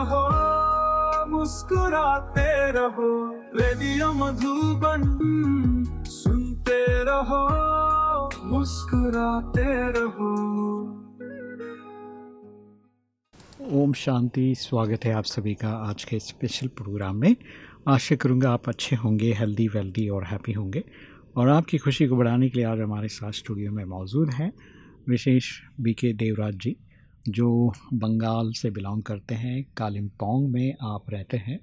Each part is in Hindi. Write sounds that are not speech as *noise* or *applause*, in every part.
रहो, मुस्कुराते रहो, रेडियो मधुबन सुनते रहो, मुस्कुराते रहो। ओम शांति, स्वागत है आप सभी का आज के स्पेशल प्रोग्राम में। आशा करूँगा आप अच्छे होंगे हेल्दी वेल्दी और हैप्पी होंगे। और आपकी खुशी को बढ़ाने के लिए आज हमारे साथ स्टूडियो में मौजूद हैं विशेष बी के देवराज जी। जो बंगाल से बिलोंग करते हैं कालिम्पोंग में आप रहते हैं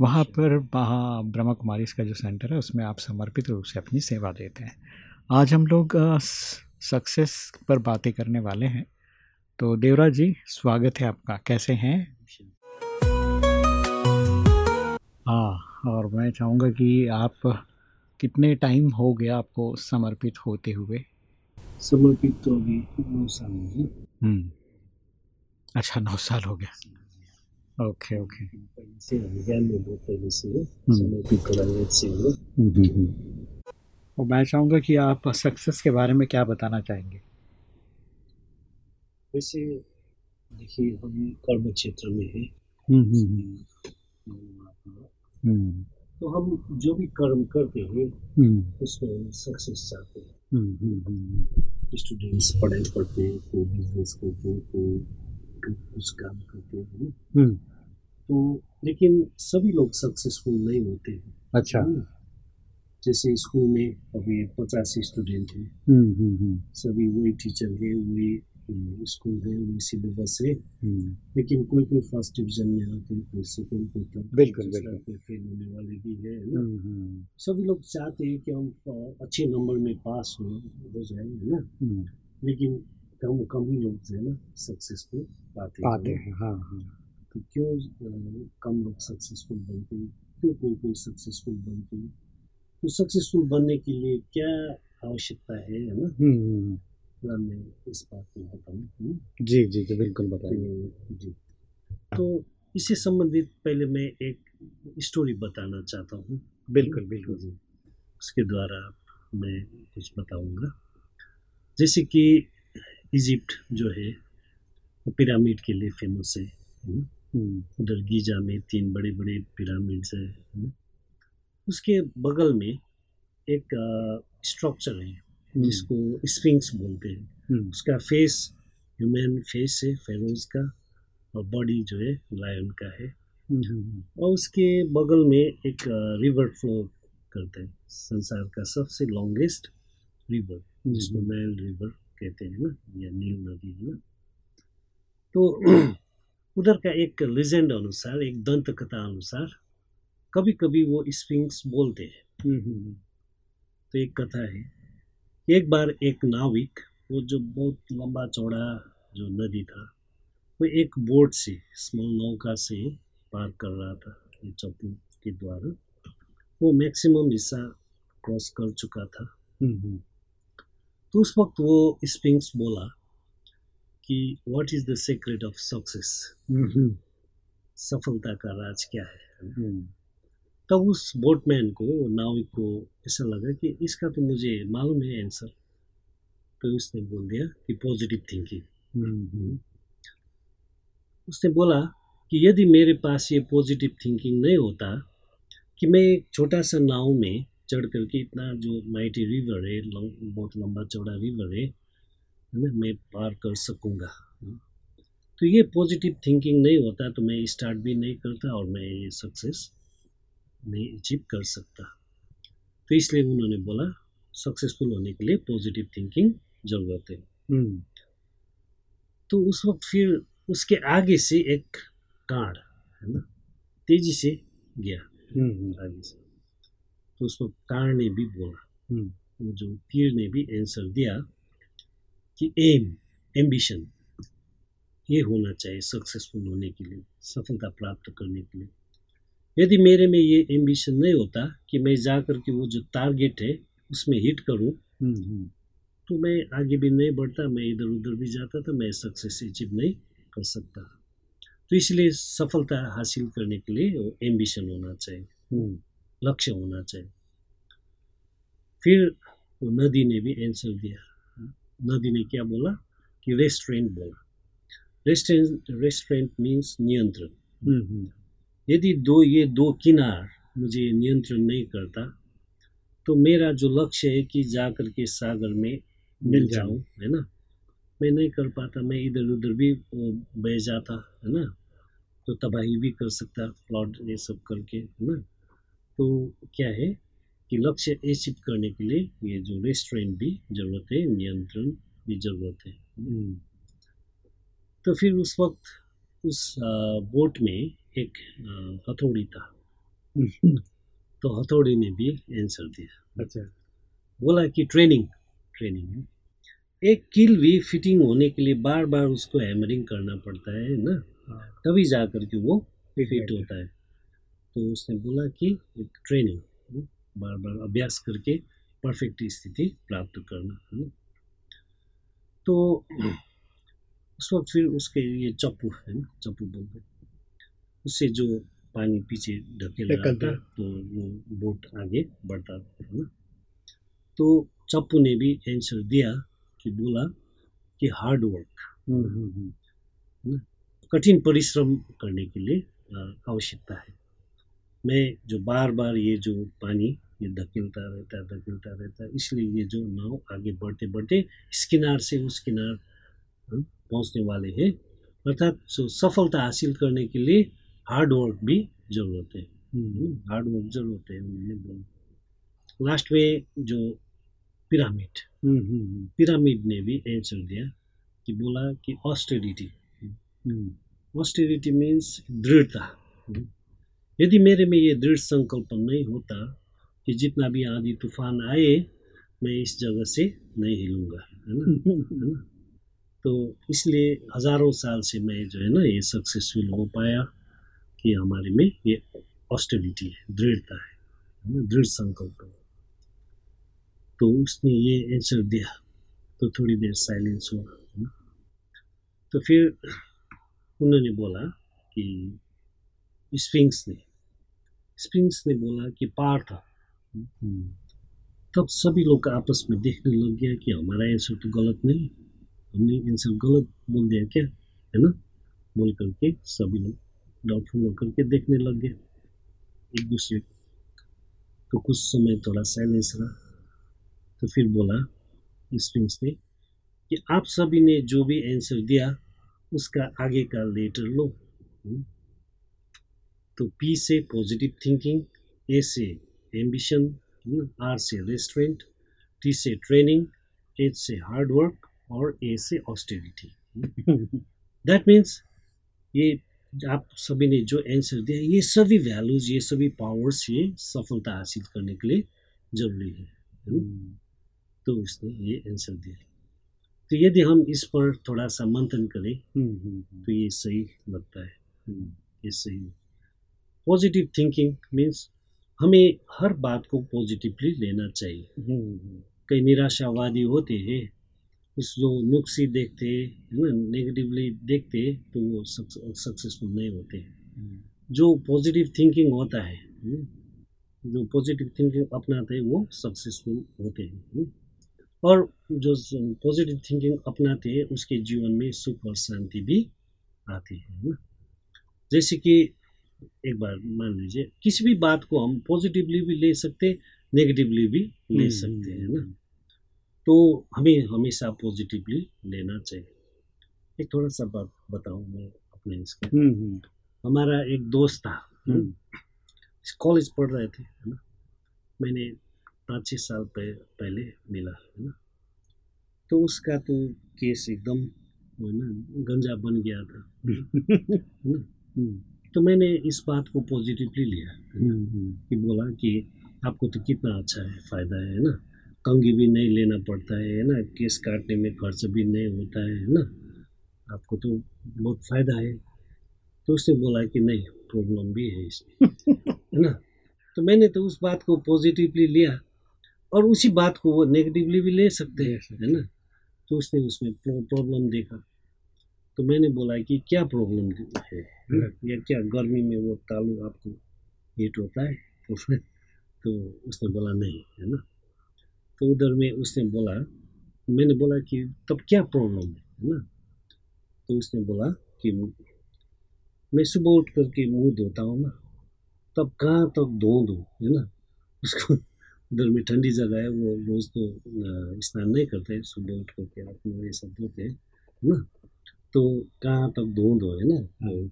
वहाँ पर वहाँ ब्रह्मा कुमारी का जो सेंटर है उसमें आप समर्पित रूप से अपनी सेवा देते हैं। आज हम लोग सक्सेस पर बातें करने वाले हैं। तो देवराज जी स्वागत है आपका। कैसे हैं? हाँ और मैं चाहूँगा कि आप कितने टाइम हो गया आपको समर्पित होते हुए? समर्पित तो अभी नौ साल हो हम्म। अच्छा नौ साल हो गया। Okay okay. पहले से अभिज्ञान में बहुत पहले से समर्पित कराया से हुआ और मैं चाहूँगा कि आप सक्सेस के बारे में क्या बताना चाहेंगे? वैसे देखिए हम कर्म क्षेत्र में है। हम्म हम्म हम्म। तो हम जो भी कर्म करते हैं हम्म। उसमें हम सक्सेस चाहते हैं। हम्म हम्म हम्म स्टूडेंट्स पढ़ाई पढ़ते हैं कोई बिज़नेस करते हैं कोई कुछ काम करते हैं हम्म। तो लेकिन सभी लोग सक्सेसफुल नहीं होते हैं। अच्छा। हम्म। जैसे स्कूल में अभी पचास स्टूडेंट हैं। हम्म सभी वही टीचर है वही स्कूल है वही सिलेबस है। लेकिन कोई कोई फ़र्स्ट डिवीज़न में आते हैं कोई सेकंड कोई थर्ड बिल्कुल, बिल्कुल। कोई फेल होने वाले भी है ना? सभी लोग चाहते हैं कि हम अच्छे नंबर में पास हो जाए है ना? लेकिन कम कम ही लोग जो है ना सक्सेसफुल पाते पाते हैं हैं हाँ। तो क्यों कम लोग सक्सेसफुल बनते हैं? क्यों कोई कोई सक्सेसफुल बनते हैं? तो सक्सेसफुल बनने के लिए क्या आवश्यकता है है ना? हम्म हम्म थोड़ा मैं इस बात को बताऊँ हम्म? जी जी जी बिल्कुल बताइए। तो जी। तो इससे संबंधित पहले मैं एक स्टोरी बताना चाहता हूँ। बिल्कुल बिल्कुल। जी। उसके द्वारा मैं कुछ बताऊँगा। जैसे कि इजिप्ट जो है पिरामिड के लिए फ़ेमस है हम्म? हम्म उधर गीजा में तीन बड़े बड़े पिरामिड्स है हम्म? उसके बगल में एक स्ट्रक्चर है जिसको स्पिंक्स बोलते हैं। हम्म। उसका फेस ह्यूमन फेस है फेरोज का और बॉडी जो है लायन का है। हम्म हम्म और उसके बगल में एक रिवर फ्लो करता है। संसार का सबसे लॉन्गेस्ट रिवर जिसको नाइल रिवर कहते हैं ना या नील नदी है ना। तो *clears throat* उधर का एक लेजेंड अनुसार एक दंत कथा अनुसार कभी कभी वो स्पिंक्स बोलते हैं। हम्म हम्म तो एक कथा है। एक बार एक नाविक वो जो बहुत लंबा चौड़ा जो नदी था वो एक बोट से स्मॉल नौका से पार कर रहा था ये चप्पू के द्वारा। वो मैक्सिमम हिस्सा क्रॉस कर चुका था। हम्म हम्म। तो उस वक्त वो स्पिंग्स बोला कि what is the secret of success सफलता का राज क्या है? हम्म तब उस बोटमैन को नाविक को ऐसा लगा कि इसका तो मुझे मालूम है आंसर तो उसने बोल दिया कि पॉजिटिव थिंकिंग हम्म उसने बोला कि यदि मेरे पास ये पॉजिटिव थिंकिंग नहीं होता कि मैं एक छोटा सा नाव में चढ़ करके इतना जो माइटी रिवर है लंग- बहुत लंबा चौड़ा रिवर है है ना मैं पार कर सकूँगा। तो ये पॉजिटिव थिंकिंग नहीं होता तो मैं स्टार्ट भी नहीं करता और मैं ये सक्सेस नहीं अचीव कर सकता। तो इसलिए उन्होंने बोला सक्सेसफुल होने के लिए पॉजिटिव थिंकिंग ज़रूरत है। हम्म। तो उस वक्त फिर उसके आगे से एक कांड है ना तेज़ी से गया। हम्म। आगे से। तो उसको कार ने भी बोला। हम्म। वो जो तीर ने भी आंसर दिया कि एम एम्बिशन ये होना चाहिए सक्सेसफुल होने के लिए सफलता प्राप्त करने के लिए। यदि मेरे में ये एम्बिशन नहीं होता कि मैं जा कर के वो जो टारगेट है उसमें हिट करूँ हम्म, हम्म, तो मैं आगे भी नहीं बढ़ता मैं इधर उधर भी जाता था मैं सक्सेस अचीव नहीं कर सकता। तो इसलिए सफलता हासिल करने के लिए वो एम्बिशन होना चाहिए। लक्ष्य होना चाहिए। फिर वो नदी ने भी आंसर दिया। नदी ने क्या बोला? कि रेस्टोरेंट बोला। रेस्टोरेंट रेस्टोरेंट मीन्स नियंत्रण। हम्म, हम्म, यदि दो ये दो किनार मुझे नियंत्रण नहीं करता तो मेरा जो लक्ष्य है कि जा कर के सागर में मिल मिल जाऊँ। है ना? मैं नहीं कर पाता मैं इधर उधर भी बह जाता है ना? तो तबाही भी कर सकता फ्लड ये सब करके है ना? तो क्या है कि लक्ष्य अचीव करने के लिए ये जो रेस्टोरेंट भी ज़रूरत है नियंत्रण भी ज़रूरत है। हम्म, तो फिर उस वक्त उस बोट में एक हथौड़ी था। हम्म, तो हथौड़ी ने भी आंसर दिया। अच्छा। बोला कि ट्रेनिंग ट्रेनिंग है। एक किल भी फिटिंग होने के लिए बार बार उसको हैमरिंग करना पड़ता है ना? हाँ, तभी जा कर के वो फिट होता है। तो उसने बोला कि एक ट्रेनिंग बार बार अभ्यास करके परफेक्ट स्थिति प्राप्त करना है ना? तो उस वक्त फिर उसके ये चप्पू है ना चप्पू बोलते हैं। उससे जो पानी पीछे ढकेल रहा था तो वो बोट आगे बढ़ता है ना? तो चप्पू ने भी आंसर दिया कि बोला कि हार्ड वर्क हम्म, हम्म, हम्म, कठिन परिश्रम करने के लिए आवश्यकता है। मैं जो बार बार ये जो पानी ये धकेलता रहता है धकेलता रहता है इसलिए ये जो नाव आगे बढ़ते बढ़ते इस किनार से उस किनार हम पहुँचने वाले हैं। अर्थात सो सफलता हासिल करने के लिए हार्ड वर्क भी ज़रूरत है। हम्म, हार्ड वर्क ज़रूरत है उन्होंने बोला। लास्ट में जो पिरामिड हम्म, हम्म, पिरामिड ने भी आंसर दिया कि बोला कि ऑस्टेरिटी हम्म, ऑस्टेरिटी मीन्स दृढ़ता। यदि मेरे में ये दृढ़ संकल्प नहीं होता कि जितना भी आंधी तूफ़ान आए, मैं इस जगह से नहीं हिलूँगा, है ना? है ना? तो इसलिए हज़ारों साल से मैं जो है ना, ये सक्सेसफुल हो पाया कि हमारे में ये ऑस्टेरिटी है, दृढ़ता है ना? दृढ़ संकल्प है। तो उसने ये आंसर दिया तो थोड़ी देर साइलेंस हुआ तो फिर उन्होंने बोला कि स्पिंग्स ने स्पिंक्स ने बोला कि पार्थ हम्म, तब सभी लोग आपस में देखने लग गया कि हमारा आंसर तो गलत नहीं। हमने आंसर गलत बोल दिया क्या? है ना? बोल करके सभी लोग डाउटफुल होकर के देखने लग गए। एक दूसरे तो कुछ समय थोड़ा साइलेंस रहा। तो फिर बोला स्प्रिंग्स ने कि आप सभी ने जो भी आंसर दिया उसका आगे का लेटर लो। हम्म। तो पी से पॉजिटिव थिंकिंग ए से एम्बिशन आर से रेस्टोरेंट टी से ट्रेनिंग एच से हार्ड वर्क और ए से ऑस्टेरिटी दैट मीन्स ये आप सभी ने जो आंसर दिया ये सभी वैल्यूज़ ये सभी पावर्स ये सफलता हासिल करने के लिए ज़रूरी है हम्म। तो उसने ये आंसर दिया। तो यदि हम इस पर थोड़ा सा मंथन करें हम्म, हम्म, तो ये सही लगता है। ये सही पॉजिटिव थिंकिंग मीन्स हमें हर बात को पॉजिटिवली लेना चाहिए। हम्म, कई निराशावादी होते हैं उस जो नुक्सी देखते है ना नेगेटिवली देखते तो वो सक्सेसफुल नहीं होते। हम्म, जो पॉजिटिव थिंकिंग होता है जो पॉजिटिव थिंकिंग अपनाते हैं वो सक्सेसफुल होते हैं। और जो पॉजिटिव थिंकिंग अपनाते हैं उसके जीवन में सुख और शांति भी आती है है ना। जैसे कि एक बार मान लीजिए किसी भी बात को हम पॉजिटिवली भी ले सकते नेगेटिवली भी ले हम्म, सकते हैं हम्म, ना? तो हमें हमेशा पॉजिटिवली लेना चाहिए। एक थोड़ा सा बात बताऊँ मैं अपने इसके हम्म, हम्म, हमारा एक दोस्त था हम्म, कॉलेज पढ़ रहे थे है ना? मैंने पाँच छः साल पह, पहले मिला है ना? तो उसका तो केस एकदम है ना गंजा बन गया था। *laughs* है ना? हम्म, तो मैंने इस बात को पॉजिटिवली लिया हम्म, हम्म, कि बोला कि आपको तो कितना अच्छा है फ़ायदा है ना? कंगी भी नहीं लेना पड़ता है है ना? केस काटने में खर्च भी नहीं होता है है ना? आपको तो बहुत फ़ायदा है। तो उसने बोला कि नहीं प्रॉब्लम भी है इसमें *laughs* है ना? तो मैंने तो उस बात को पॉजिटिवली लिया और उसी बात को वो नेगेटिवली भी ले सकते हैं है ना? तो उसने उसमें प्रॉब्लम देखा। तो मैंने बोला कि क्या प्रॉब्लम है? या क्या गर्मी में वो तालू आपको हीट होता है *laughs* तो उसने बोला नहीं है ना? तो उधर में उसने बोला मैंने बोला कि तब क्या प्रॉब्लम है है ना? तो उसने बोला कि मैं सुबह उठ करके मुँह धोता हूँ ना तब कहाँ तक धो दूँ है ना? *laughs* उसको उधर में ठंडी जगह है वो रोज़ तो स्नान नहीं करते सुबह उठ करके आप ये सब धोते है ना? तो कहाँ तक धो दो है ना? हाँ।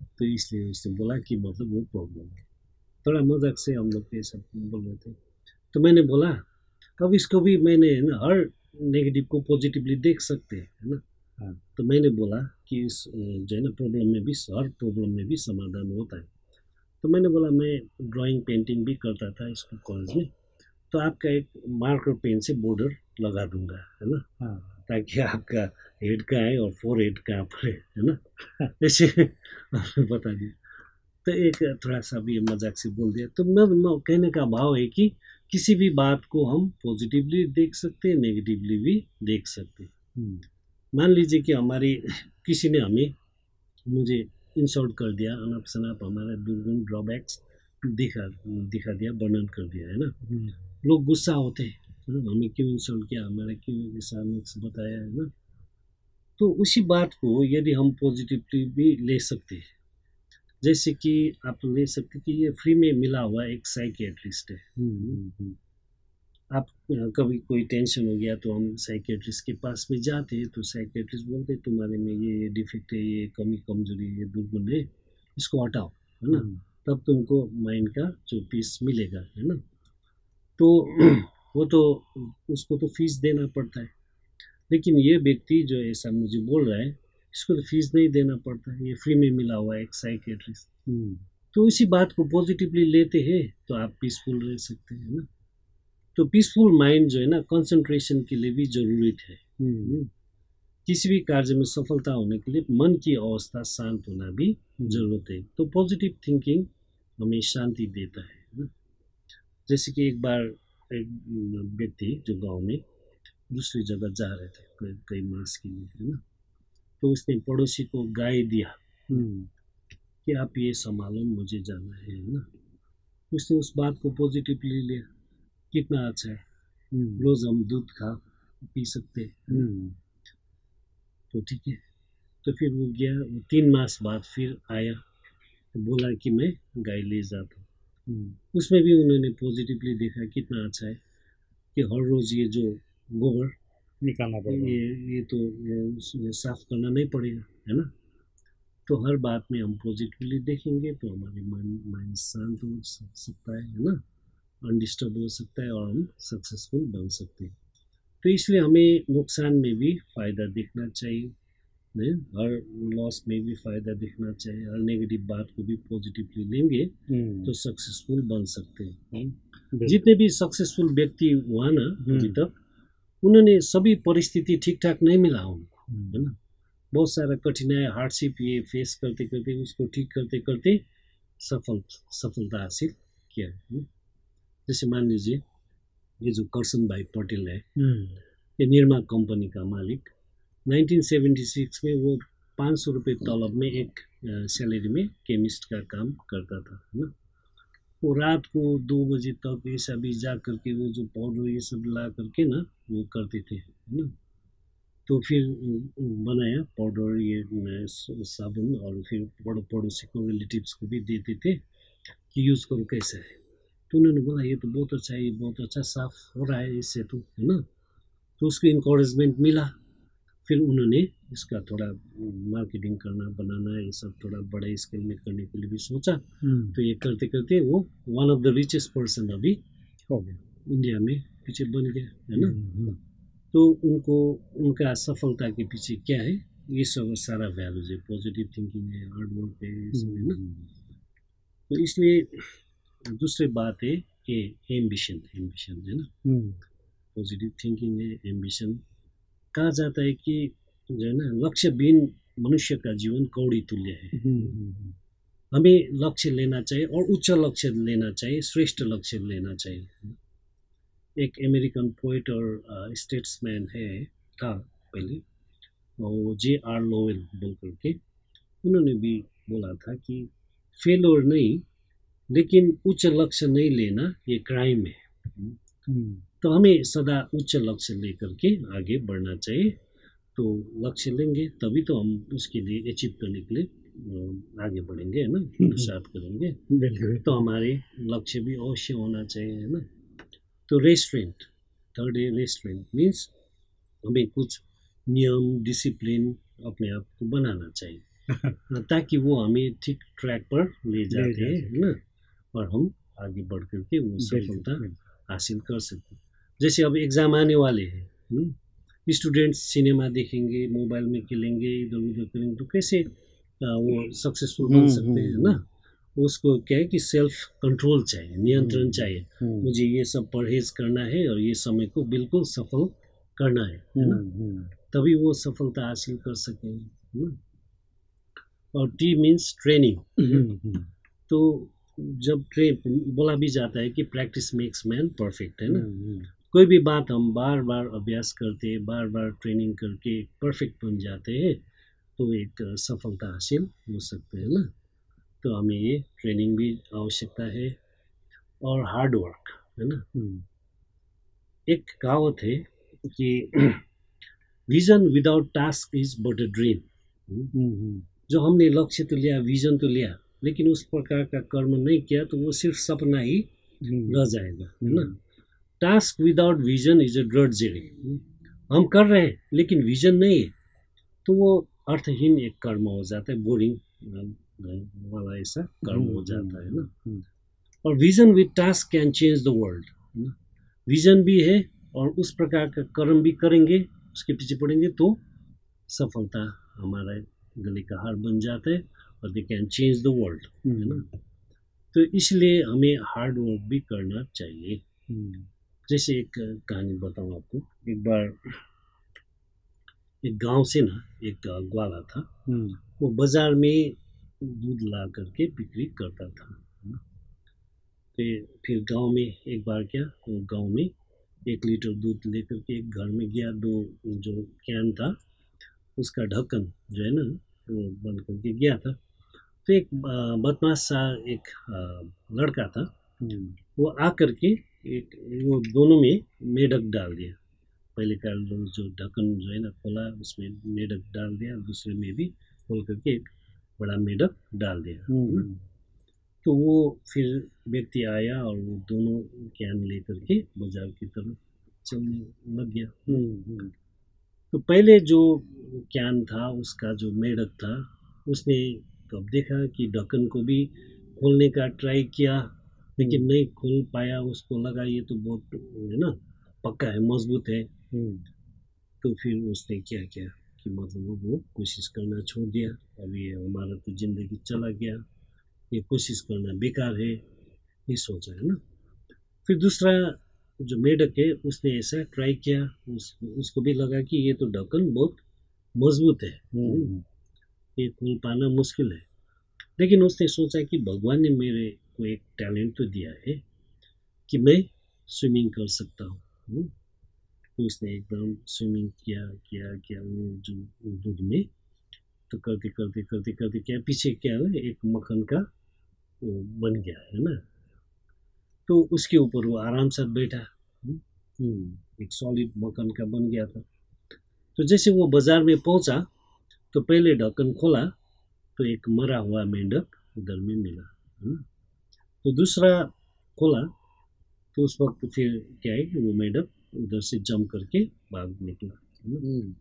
तो इसलिए उसने बोला कि मतलब वो प्रॉब्लम है। थोड़ा मज़ाक से हम लोग ये सब बोल रहे थे। तो मैंने बोला अब इसको भी मैंने है ना हर नेगेटिव को पॉजिटिवली देख सकते हैं है ना? हाँ। तो मैंने बोला कि इस जो है ना प्रॉब्लम में भी हर प्रॉब्लम में भी समाधान होता है। तो मैंने बोला मैं ड्राइंग पेंटिंग भी करता था इसको कॉलेज में तो आपका एक मार्कर पेन से बॉर्डर लगा दूँगा है ना? हाँ। ताकि आपका हेड कहाँ है और फोर हेड कहाँ पर है है ना? *laughs* ऐसे आपने बता दिया। तो एक थोड़ा सा भी मज़ाक से बोल दिया। तो मैं कहने का भाव है कि किसी भी बात को हम पॉजिटिवली देख सकते हैं नेगेटिवली भी देख सकते हैं। हम्म। मान लीजिए कि हमारी किसी ने हमें मुझे इंसल्ट कर दिया अनाप शनाप हमारा दुर्गुण ड्रॉबैक्स दिखा दिखा दिया वर्णन कर दिया है ना? हम्म। लोग गुस्सा होते हैं। हमें क्यों इंसल्ट किया हमारा क्यों ऐसा बताया है ना? तो उसी बात को यदि हम पॉजिटिवली भी ले सकते हैं। जैसे कि आप ले सकते कि ये फ्री में मिला हुआ एक साइकेट्रिस्ट है। हम्म, हम्म। आप कभी कोई टेंशन हो गया तो हम साइकेट्रिस्ट के पास में जाते हैं तो साइकेट्रिस्ट बोलते तुम्हारे में ये ये डिफेक्ट है ये कमी कमज़ोरी ये दुर्गुण है इसको हटाओ है ना? हम्म। तब तुमको माइंड का जो पीस मिलेगा है ना? तो वो तो उसको तो फ़ीस देना पड़ता है लेकिन ये व्यक्ति जो ऐसा मुझे बोल रहा है इसको तो फ़ीस नहीं देना पड़ता है ये फ्री में मिला हुआ है एक साइकेट्रिस्ट हम्म। तो इसी बात को पॉजिटिवली लेते हैं तो आप पीसफुल रह सकते हैं ना तो पीसफुल माइंड जो है ना कंसंट्रेशन के लिए भी ज़रूरी है हम्म। किसी भी कार्य में सफलता होने के लिए मन की अवस्था शांत होना भी हम्म। ज़रूरत है तो पॉजिटिव थिंकिंग हमें शांति देता है ना जैसे कि एक बार एक व्यक्ति जो गाँव में दूसरी जगह जा रहे थे कई मास के लिए है ना? तो उसने पड़ोसी को गाय दिया। हम्म। कि आप ये संभालो मुझे जाना है ना? उसने उस बात को पॉजिटिवली लिया। कितना अच्छा है। हम्म। रोज हम दूध खा पी सकते हम्म। तो ठीक है। तो फिर वो गया वो तीन मास बाद फिर आया। तो बोला कि मैं गाय ले जाता उसमें भी उन्होंने पॉजिटिवली देखा कितना अच्छा है कि हर रोज़ ये जो गोबर निकालना पड़ेगा। ये ये तो साफ़ करना नहीं पड़ेगा है ना? तो हर बात में हम पॉजिटिवली देखेंगे तो हमारे माइंड माइंड शांत हो सकता है है ना? अनडिस्टर्ब हो सकता है और हम सक्सेसफुल बन सकते हैं। तो इसलिए हमें नुकसान में भी फ़ायदा देखना चाहिए। नहीं हर लॉस में भी फ़ायदा देखना चाहिए हर नेगेटिव बात को भी पॉजिटिवली लेंगे। तो सक्सेसफुल बन सकते हैं जितने भी सक्सेसफुल व्यक्ति हुआ ना अभी। तक उन्होंने सभी परिस्थिति ठीक ठाक नहीं मिला उनको। है ना बहुत सारा कठिनाई हार्डशिप ये फेस करते करते उसको ठीक करते करते सफल सफलता हासिल किया है जैसे मान लीजिए ये जो करसन भाई पटेल है। ये निर्मा कंपनी का मालिक 1976 में वो पाँच सौ रुपये तलब में एक सैलरी में केमिस्ट का काम करता था, है ना? वो रात को दो बजे तक ऐसा भी जा करके वो जो पाउडर ये सब ला करके ना, वो करते थे, है ना? तो फिर बनाया पाउडर ये साबुन और फिर पड़ो, पड़ोसी को रिलेटिव्स को भी देते थे कि यूज़ करो कैसा? है तो उन्होंने बोला, ये तो बहुत अच्छा है, ये बहुत अच्छा साफ़ हो रहा है इससे तो है ना? तो उसको इंकरेजमेंट मिला। फिर उन्होंने इसका थोड़ा मार्केटिंग करना बनाना ये सब थोड़ा बड़े स्केल में करने के लिए भी सोचा। हम्म। तो ये करते करते वो one of the richest person अभी हो गया। इंडिया में पीछे बन गया है ना? हम्म, हम्म। तो उनको उनका सफलता के पीछे क्या है? ये सब सारा वैल्यूज़ है पॉजिटिव थिंकिंग है हार्ड वर्क है है ना? तो इसलिए दूसरी बात है कि एम्बिशन एम्बिशन है ना? पॉजिटिव थिंकिंग है एम्बिशन कहा जाता है कि जो है ना लक्ष्यविहीन मनुष्य का जीवन कौड़ी तुल्य है। हम्म, हमें लक्ष्य लेना चाहिए और उच्च लक्ष्य लेना चाहिए श्रेष्ठ लक्ष्य लेना चाहिए। एक अमेरिकन पोइट और स्टेट्समैन है था पहले। और वो जे आर लोवेल बोल करके उन्होंने भी बोला था कि फेलोर नहीं लेकिन उच्च लक्ष्य नहीं लेना ये क्राइम है। हम्म, तो हमें सदा उच्च लक्ष्य लेकर के आगे बढ़ना चाहिए। तो लक्ष्य लेंगे तभी तो हम उसके लिए अचीव करने के लिए आगे बढ़ेंगे है ना? पुरुषार्थ करेंगे। बिल्कुल। तो हमारे लक्ष्य भी अवश्य होना चाहिए है ना? तो रेस्टोरेंट थर्ड रेस्टोरेंट मीन्स हमें कुछ नियम डिसिप्लिन अपने आप को बनाना चाहिए *laughs* ताकि वो हमें ठीक ट्रैक पर ले जाते हैं है ना? और हम आगे बढ़ करके वो सफलता हासिल कर सकते जैसे अब एग्ज़ाम आने वाले हैं स्टूडेंट्स सिनेमा देखेंगे मोबाइल में खेलेंगे इधर उधर करेंगे तो कैसे वो सक्सेसफुल बन हम्म, सकते हैं हम्म, ना? उसको क्या है कि सेल्फ कंट्रोल चाहिए नियंत्रण हम्म, चाहिए। हम्म, मुझे ये सब परहेज करना है और ये समय को बिल्कुल सफल करना है है ना? हम्म, हम्म, तभी वो सफलता हासिल कर ना? और T means training hmm, hmm, तो जब ट्रे बोला भी जाता है कि प्रैक्टिस मेक्स मैन परफेक्ट है ना? हम्म, कोई भी बात हम बार बार अभ्यास करते बार बार ट्रेनिंग करके परफेक्ट बन जाते हैं तो एक सफलता हासिल हो सकते हैं ना? तो हमें ये ट्रेनिंग भी आवश्यकता है और हार्ड वर्क है ना? हम्म, एक कहावत है कि vision without task is but a dream hmm, जो हमने लक्ष्य तो लिया विजन तो लिया लेकिन उस प्रकार का कर्म नहीं किया तो वो सिर्फ़ सपना ही हम्म, रह जाएगा है ना? Task without vision is a ड्रड drudgery हम कर रहे हैं लेकिन विजन नहीं है। तो वो अर्थहीन एक कर्म हो जाता है बोरिंग वाला ऐसा कर्म हो जाता है ना। और vision with task can change the world vision भी है और उस प्रकार का कर्म भी करेंगे उसके पीछे पड़ेंगे तो सफलता हमारा गले का हार बन जाता है और they can change the world है ना। तो इसलिए हमें हार्ड वर्क भी करना चाहिए। हम्म, जैसे एक कहानी बताऊँ आपको। एक बार एक गाँव से ना एक ग्वाला था। हम्म, वो बाज़ार में दूध ला करके बिक्री करता था फिर फिर गाँव में एक बार क्या वो गाँव में एक लीटर दूध लेकर के एक घर में गया। दो जो कैन था उसका ढक्कन जो है ना वो बंद करके गया था। तो एक बदमाश सा एक लड़का था। हम्म, वो आ करके एक वो दोनों में मेढक डाल दिया। पहले का जो ढक्कन जो है ना खोला उसमें मेढक डाल दिया दूसरे में भी खोल करके एक बड़ा मेढक डाल दिया। है ना। हम्म, तो वो फिर व्यक्ति आया और वो दोनों कैन लेकर के बाज़ार की तरफ़ चलने लग गया। हम्म, हम्म, तो पहले जो कैन था उसका जो मेढक था उसने तब देखा कि ढक्कन को भी खोलने का ट्राई किया। लेकिन नहीं खोल पाया उसको लगा ये तो बहुत है ना पक्का है मज़बूत है। हम्म, तो फिर उसने क्या किया कि मतलब वो कोशिश करना छोड़ दिया। अब ये हमारा तो ज़िंदगी चला गया। ये कोशिश करना बेकार है ये सोचा है ना। फिर दूसरा जो मेढक है उसने ऐसा ट्राई किया उस, उसको भी लगा कि ये तो ढक्कन बहुत मज़बूत है। हम्म, ये खोल पाना मुश्किल है। लेकिन उसने सोचा कि भगवान ने मेरे को एक टैलेंट तो दिया है कि मैं स्विमिंग कर सकता हूँ। तो उसने एकदम स्विमिंग किया किया किया वो जो दूध में तो करते करते करते करते क्या पीछे क्या है एक मक्खन का वो बन गया है ना तो उसके ऊपर वो आराम से बैठा हम्म। हम्म, एक सॉलिड मक्खन का बन गया था तो जैसे वो बाज़ार में पहुँचा तो पहले ढक्कन खोला तो एक मरा हुआ मेंढक उधर में मिला है ना तो दूसरा खोला तो उस वक्त फिर क्या है कि वो मेंढक उधर से जम करके भाग निकला हम्म,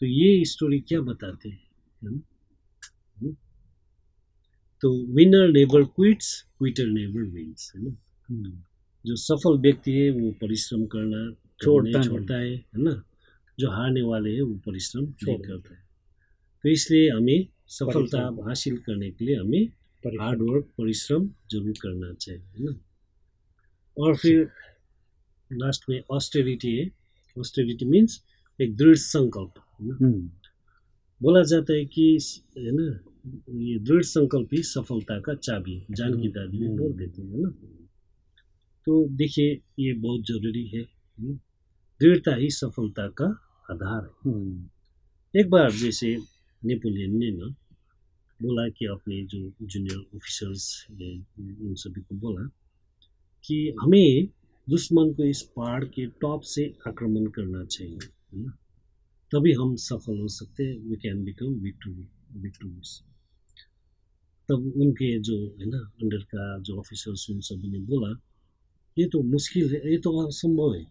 तो ये स्टोरी क्या बताते हैं हम्म। तो winner never quits quitter never wins है ना? हम्म, जो सफल व्यक्ति है वो परिश्रम करना छोड़ता। छोड़ता है है ना? जो हारने वाले हैं वो परिश्रम नहीं छोड़। करता। है तो इसलिए हमें सफलता हासिल करने के लिए हमें। हार्ड वर्क परिश्रम ज़रूर करना चाहिए है ना? और फिर लास्ट में ऑस्टेरिटी है। ऑस्टेरिटी मीन्स एक दृढ़ संकल्प है ना? हम्म, बोला जाता है कि है ना ये दृढ़ संकल्प ही सफलता का चाबी। जानकी दादी भी बोल देती है ना? तो देखिए ये बहुत ज़रूरी है हम्म। दृढ़ता ही सफलता का आधार है। हम्म, एक बार जैसे नेपोलियन ने ना बोला कि अपने जो जूनियर ऑफिसर्स है उन सभी को बोला कि हमें दुश्मन को इस पहाड़ के टॉप से आक्रमण करना चाहिए, है ना? तभी हम सफल हो सकते हैं we can become victory victorious तब उनके जो, है ना अंडर का जो ऑफिसर्स उन सभी ने बोला, ये तो मुश्किल है, ये तो असंभव है।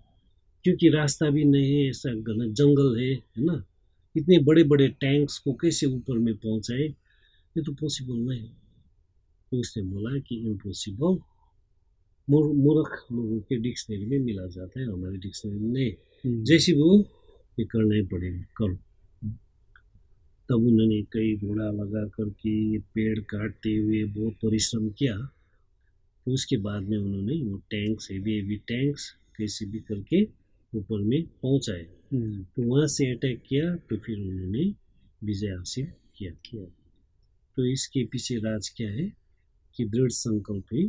क्योंकि रास्ता भी नहीं है, ऐसा घना जंगल है है ना? इतने बड़े बड़े टैंक्स को कैसे ऊपर में पहुँचाए? ये तो पॉसिबल नहीं है तो उसने बोला कि इम्पॉसिबल मूर्ख लोगों के डिक्शनरी में मिला जाता है हमारी डिक्शनरी में नहीं जैसी वो ये करना ही पड़ेगा करो तब उन्होंने कई घोड़ा लगा करके पेड़ काटते हुए बहुत परिश्रम किया तो उसके बाद में उन्होंने वो टैंक्स हेवी हेवी टैंक्स कैसे भी करके ऊपर में पहुँचाए तो वहाँ से अटैक किया तो फिर उन्होंने विजय हासिल किया किया तो इसके पीछे राज क्या है कि दृढ़ संकल्प ही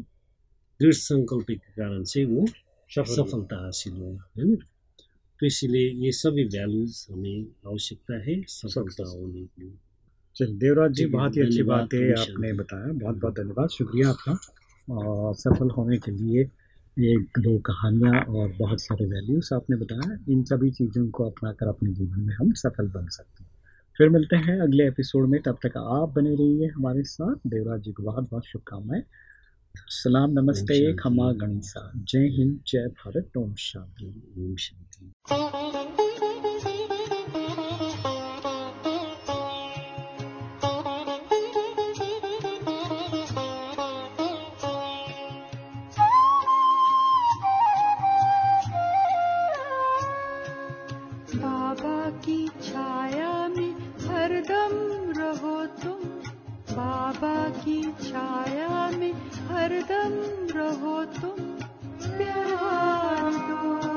दृढ़ संकल्प के कारण से वो सफल सफलता हासिल हुआ है ना? तो इसीलिए ये सभी वैल्यूज़ हमें आवश्यकता है सफलता होने के लिए। चलिए देवराज जी बहुत ही अच्छी बात है आपने बताया। बहुत बहुत धन्यवाद। शुक्रिया आपका। और सफल होने के लिए एक दो कहानियाँ और बहुत सारे वैल्यूज़ आपने बताया। इन सभी चीज़ों को अपनाकर अपने जीवन में हम सफल बन सकते हैं। फिर मिलते हैं अगले एपिसोड में। तब तक आप बने रहिए हमारे साथ। देवराज जी को बहुत बहुत शुभकामनाएँ। सलाम नमस्ते खमा गणिसा। जय हिंद जय भारत ओम शांति। ओम शांति। तुम बाबा की छाया में हरदम रहो तुम प्यार दो।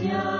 Yeah.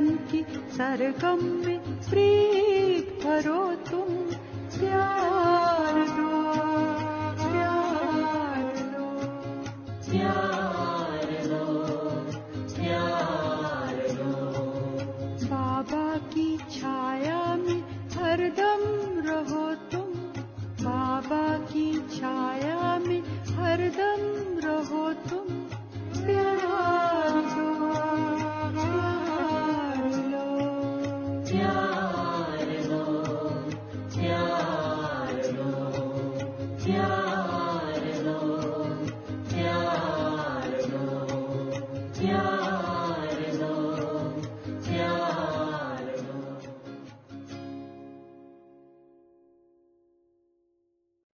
जीवन की सरगम में प्रीत भरो तुम प्यार